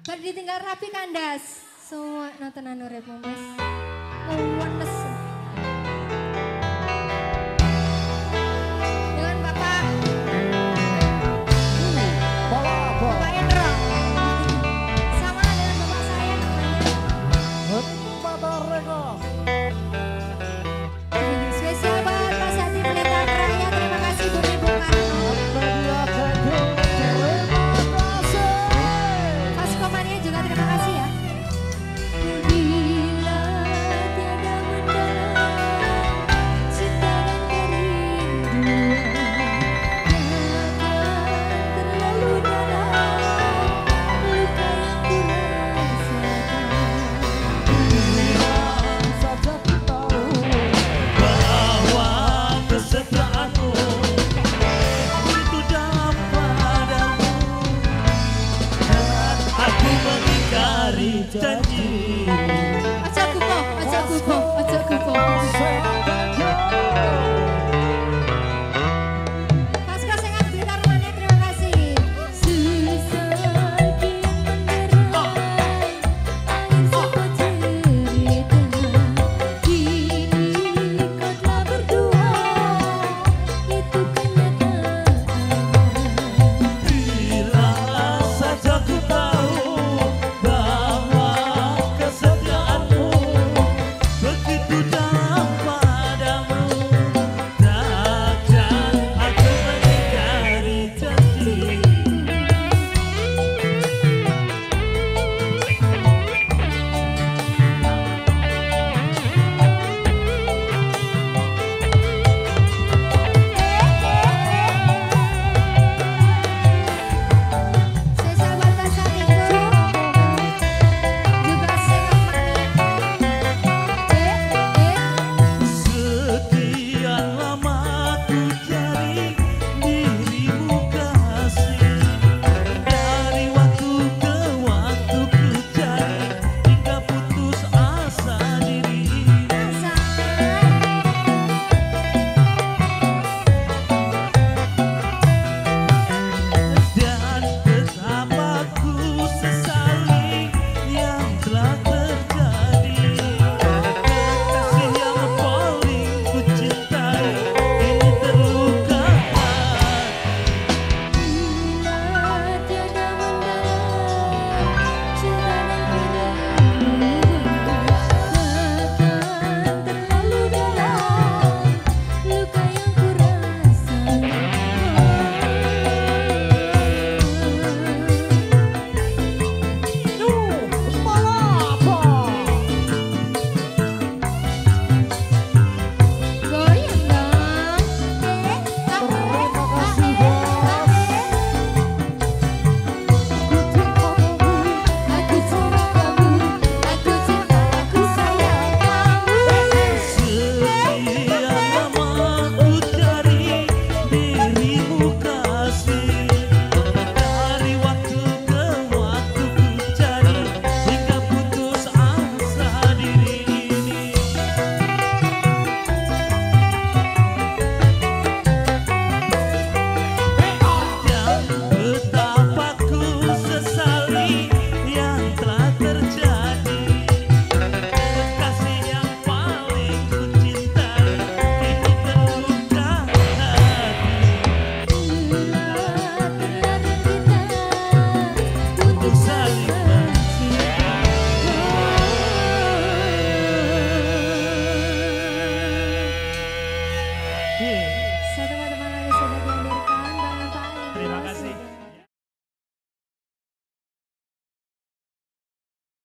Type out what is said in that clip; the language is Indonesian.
Baru ditinggal rapi kandas. semua so, nonton anu mas. Dengan bapak. Bapak Sama dengan bapak saya namanya. Bapak 战绩